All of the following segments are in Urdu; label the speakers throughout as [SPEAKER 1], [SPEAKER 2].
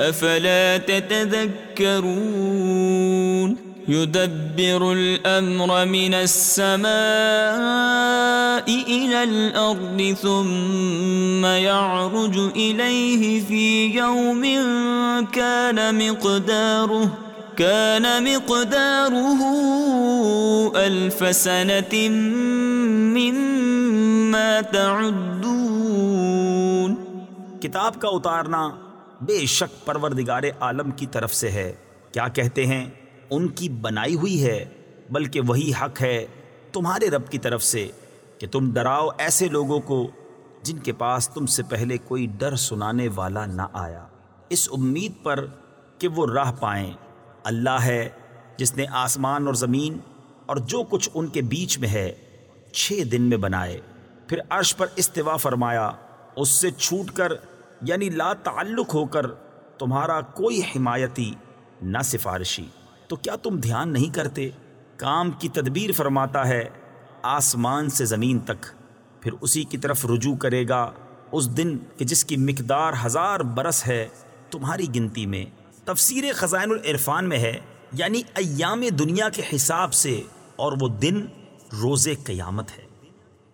[SPEAKER 1] أفلا تتذكرون يدبر الأمر من السماء إلى الأرض ثم يعرج إليه في يوم كان مقداره كان مقداره ألف سنة مما تعدون
[SPEAKER 2] کتاب کا اتارنا بے شک پروردگار عالم کی طرف سے ہے۔ کیا کہتے ہیں؟ ان کی بنائی ہوئی ہے، بلکہ وہی حق ہے تمہارے رب کی طرف سے کہ تم ڈراؤ ایسے لوگوں کو جن کے پاس تم سے پہلے کوئی ڈر سنانے والا نہ آیا۔ اس امید پر کہ وہ راہ پائیں۔ اللہ ہے جس نے آسمان اور زمین اور جو کچھ ان کے بیچ میں ہے چھ دن میں بنائے۔ پھر عرش پر استوا فرمایا، اس سے چھوٹ کر یعنی لا تعلق ہو کر تمہارا کوئی حمایتی نہ سفارشی۔ تو کیا تم دھیان نہیں کرتے؟ کام کی تدبیر فرماتا ہے، آسمان سے زمین تک۔ پھر اسی کی طرف رجوع کرے گا۔ اس دن کہ جس کی مقدار ہزار برس ہے تمہاری گنتی میں۔ تفسیر خزائن العرفان میں ہے یعنی ایام دنیا کے حساب سے، اور وہ دن روز قیامت ہے۔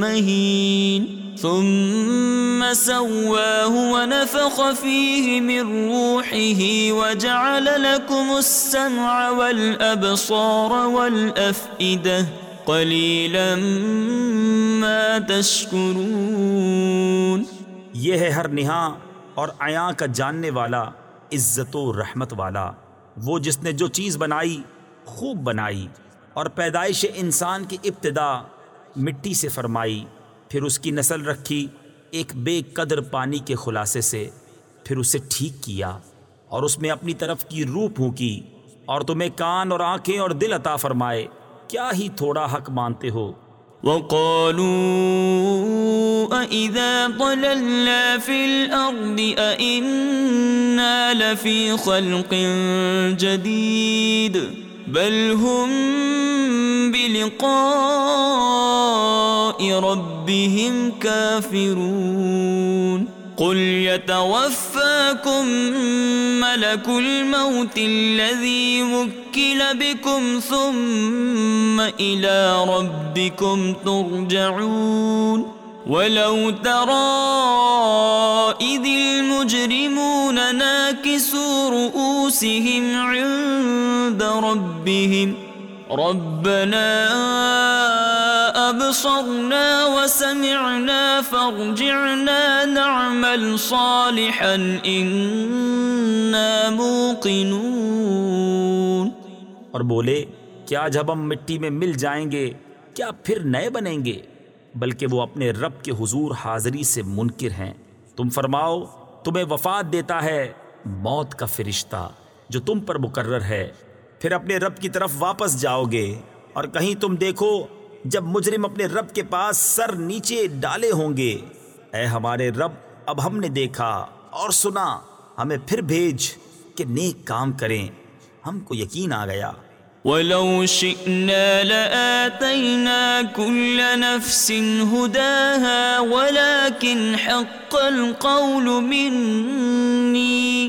[SPEAKER 1] مهين. ثم سواه ونفخ فيه من روحه وجعل لكم السمع والأبصار والأفئدة. قليلا ما تشكرون.
[SPEAKER 2] یہ ہے ہر نہاں اور عیاں کا جاننے والا، عزت و رحمت والا۔ وہ جس نے جو چیز بنائی، خوب بنائی۔ اور پیدائش انسان کی ابتدا مٹی سے فرمائی، پھر اس کی نسل رکھی، ایک بے قدر پانی کے خلاصے سے، پھر اسے ٹھیک کیا اور اس میں اپنی طرف کی روح پھونکی اور تمہیں کان اور آنکھیں اور دل عطا فرمائے۔ کیا ہی تھوڑا حق مانتے ہو؟
[SPEAKER 1] وقالوا أإذا ضللنا في الأرض أإنا لفي خلق جديد بل هم بلقاء ربهم كافرون. قل يتوفاكم ملك الموت الذي وكل بكم ثم إلى ربكم ترجعون. ولو ترى إذ المجرمون ناكسوا رؤوسهم عند ربهم. ربنا أبصرنا وسمعنا فارجعنا نعمل صالحا إنا موقنون.
[SPEAKER 2] اور بولے، کیا جب ہم مٹی میں مل جائیں گے، کیا پھر نئے بنیں گے؟ بلکہ وہ اپنے رب کے حضور حاضری سے منکر ہیں۔ تم فرماؤ، تمہیں وفات دیتا ہے موت کا فرشتہ جو تم پر مقرر ہے۔ پھر اپنے رب کی طرف واپس جاؤ گے۔ اور کہیں تم دیکھو، جب مجرم اپنے رب کے پاس سر نیچے ڈالے ہوں گے۔ اے ہمارے رب، اب ہم نے دیکھا اور سنا۔ ہمیں پھر بھیج کہ نیک کام کریں۔ ہم کو یقین آ گیا۔
[SPEAKER 1] ولو شئنا لآتينا كل نفس هداها ولكن حق القول مني۔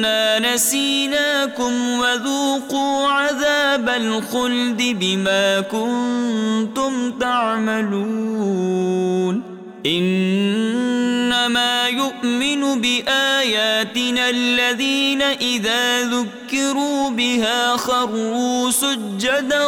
[SPEAKER 1] نسيناكم وذوقوا عذاب الخلد بما كنتم تعملون. انما يؤمن باياتنا الذين اذا ذكروا بها خروا سجدا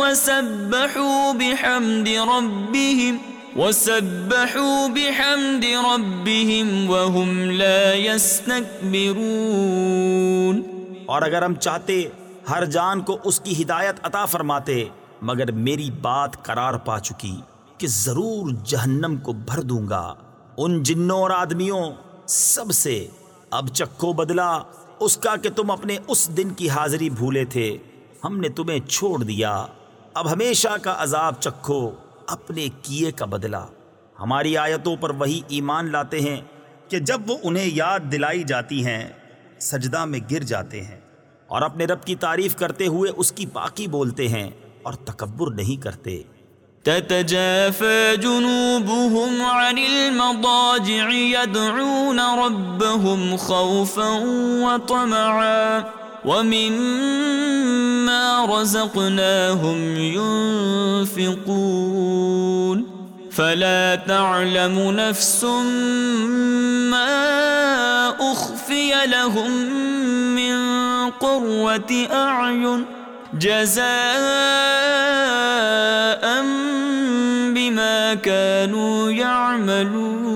[SPEAKER 1] وسبحوا بحمد ربهم وسبحوا بحمد ربهم وهم لا يستكبرون
[SPEAKER 2] اور اگر ہم چاہتے ہر جان کو اس کی ہدایت عطا فرماتے، مگر میری بات قرار پا چکی کہ ضرور جہنم کو بھر دوں گا۔ ان جنوں اور آدمیوں، سب سے اب چکھو بدلا اس کا کہ تم اپنے اس دن کی حاضری بھولے تھے۔ ہم نے تمہیں چھوڑ دیا۔ اب ہمیشہ کا عذاب چکھو۔ اپنے کیے کا بدلہ۔ ہماری آیتوں پر وہی ایمان لاتے ہیں کہ جب وہ انہیں یاد دلائی جاتی ہیں، سجدہ میں گر جاتے ہیں اور اپنے رب کی تعریف کرتے ہوئے اس کی باقی بولتے ہیں اور تکبر نہیں کرتے۔
[SPEAKER 1] تتجافى جنوبهم عن المضاجع يدعون ربهم خوفا وطمعا۔ ومما رزقناهم ينفقون فلا تعلم نفس ما أخفي لهم من قروة أعين جزاء بما كانوا يعملون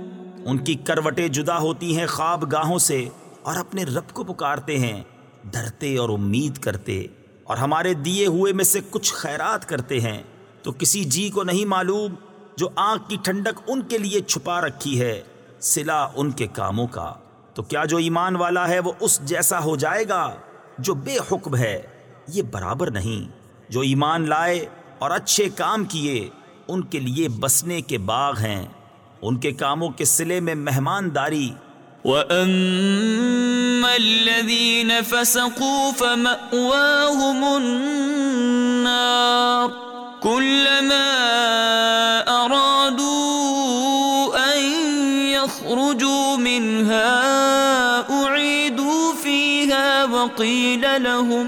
[SPEAKER 2] ان کی کروٹیں جدا ہوتی ہیں خواب گاہوں سے اور اپنے رب کو پکارتے ہیں، ڈرتے اور امید کرتے۔ اور ہمارے دیے ہوئے میں سے کچھ خیرات کرتے ہیں۔ تو کسی جی کو نہیں معلوم جو آنکھ کی ٹھنڈک ان کے لیے چھپا رکھی ہے، سلا ان کے کاموں کا۔ تو کیا جو ایمان والا ہے وہ اس جیسا ہو جائے گا جو بے حکم ہے؟ یہ برابر نہیں۔ جو ایمان لائے اور اچھے کام کیے، ان کے لیے بسنے کے باغ ہیں۔ ان کے کاموں کے سلے میں مہمانداری۔
[SPEAKER 1] وَأَمَّا الَّذِينَ فَسَقُوا فَمَأْوَاهُمُ النَّارُ كُلَّمَا أَرَادُوا أَن يَخْرُجُوا مِنْهَا أُعِيدُوا فِيهَا وَقِيلَ لَهُمْ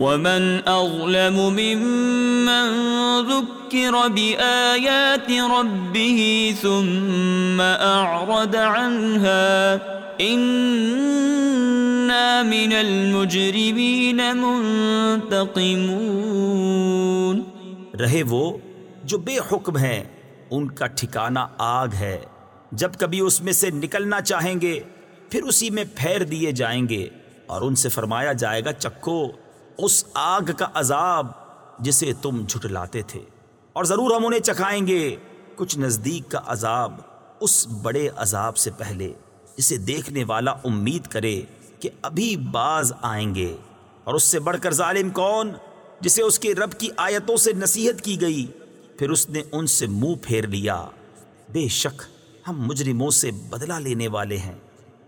[SPEAKER 1] ومن اظلم ممن ذكر بايات ربه ثم اعرض عنها انا من المجرمين منتقمون
[SPEAKER 2] رہے وہ جو بے حکم ہیں، ان کا ٹھکانہ آگ ہے۔ جب کبھی اس میں سے نکلنا چاہیں گے، پھر اسی میں پھیر دیے جائیں گے۔ اور ان سے فرمایا جائے گا، چکھو۔ اس آگ کا عذاب جسے تم جھٹلاتے تھے۔ اور ضرور ہم انہیں چکھائیں گے۔ کچھ نزدیک کا عذاب اس بڑے عذاب سے پہلے، جسے دیکھنے والا امید کرے کہ ابھی باز آئیں گے۔ اور اس سے بڑھ کر ظالم کون؟ جسے اس کے رب کی آیتوں سے نصیحت کی گئی۔ پھر اس نے ان سے منہ پھیر لیا۔ بے شک ہم مجرموں سے بدلہ لینے والے ہیں۔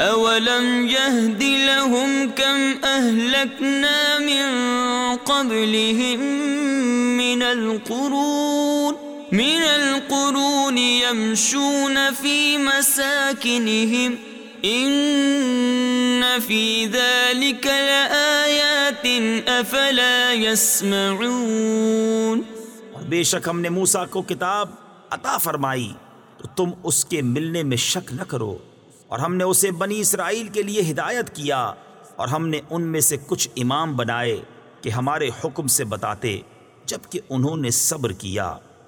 [SPEAKER 1] اولم يهد لهم كم اهلكنا من قبلهم من القرون من القرون يمشون في مساكنهم ان في ذلك لآيات افلا يسمعون
[SPEAKER 2] اور بے شک ہم نے موسیٰ کو کتاب عطا فرمائی تو تم اس کے ملنے میں شک نہ کرو۔ اور ہم نے اسے بنی اسرائیل کے لیے ہدایت کیا اور ہم نے ان میں سے کچھ امام بنائے کہ ہمارے حکم سے بتاتے، جبکہ انہوں نے صبر کیا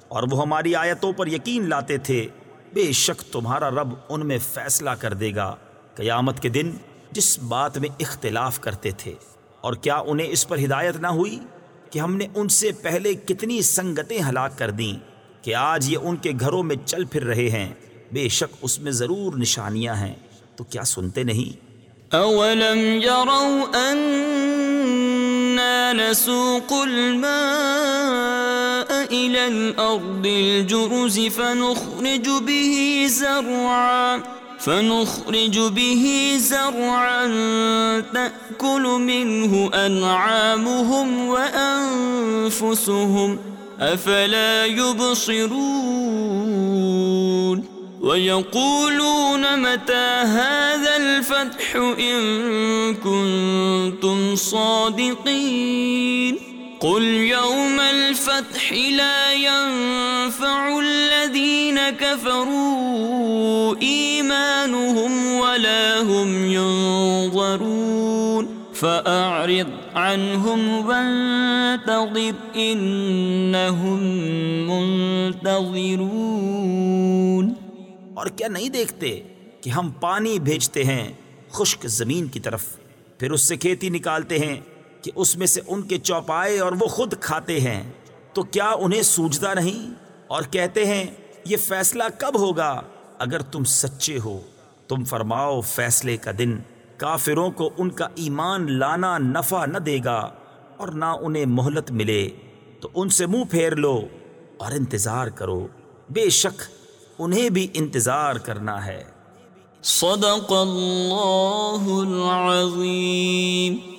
[SPEAKER 2] اور وہ ہماری آیتوں پر یقین لاتے تھے۔ بے شک تمہارا رب ان میں فیصلہ کر دے گا قیامت کے دن جس بات میں اختلاف کرتے تھے۔ اور کیا انہیں اس پر ہدایت نہ ہوئی کہ ہم نے ان سے پہلے کتنی سنگتیں ہلاک کر دیں کہ آج یہ ان کے گھروں میں چل پھر رہے ہیں؟ بے شک اس میں ضرور نشانیاں ہیں، تو کیا سنتے نہیں؟
[SPEAKER 1] اولم يروا اننا نسوق الماء الى الارض الجرز فنخرج به زرعا، فنخرج به زرعا تأكل منه أنعامهم وأنفسهم أفلا يبصرون وَيَقُولُونَ مَتَى هَذَا الْفَتْحُ إِن كُنتُمْ صَادِقِينَ قُلْ يَوْمَ الْفَتْحِ لَا يَنفَعُ الَّذِينَ كَفَرُوا إِيمَانُهُمْ وَلَا هُمْ يُنظَرُونَ فَأَعْرِضْ عَنْهُمْ وَانْتَظِرْ إِنَّهُمْ مُنْتَظِرُونَ
[SPEAKER 2] اور کیا نہیں دیکھتے کہ ہم پانی بھیجتے ہیں خشک زمین کی طرف، پھر اس سے کھیتی نکالتے ہیں کہ اس میں سے ان کے چوپائے اور وہ خود کھاتے ہیں۔ تو کیا انہیں سوجتا نہیں؟ اور کہتے ہیں، یہ فیصلہ کب ہوگا؟ اگر تم سچے ہو، تم فرماؤ فیصلے کا دن کافروں کو ان کا ایمان لانا نفع نہ دے گا اور نہ انہیں مہلت ملے۔ تو ان سے منہ پھیر لو اور انتظار کرو۔ بے شک انہیں بھی انتظار کرنا ہے۔
[SPEAKER 1] صدق اللہ العظیم۔